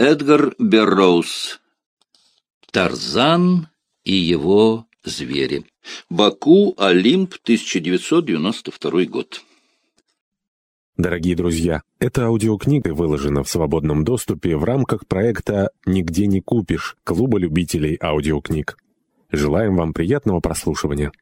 Эдгар Берроуз. Тарзан и его звери. Баку, Олимп, 1992 год. Дорогие друзья, эта аудиокнига выложена в свободном доступе в рамках проекта «Нигде не купишь» Клуба любителей аудиокниг. Желаем вам приятного прослушивания.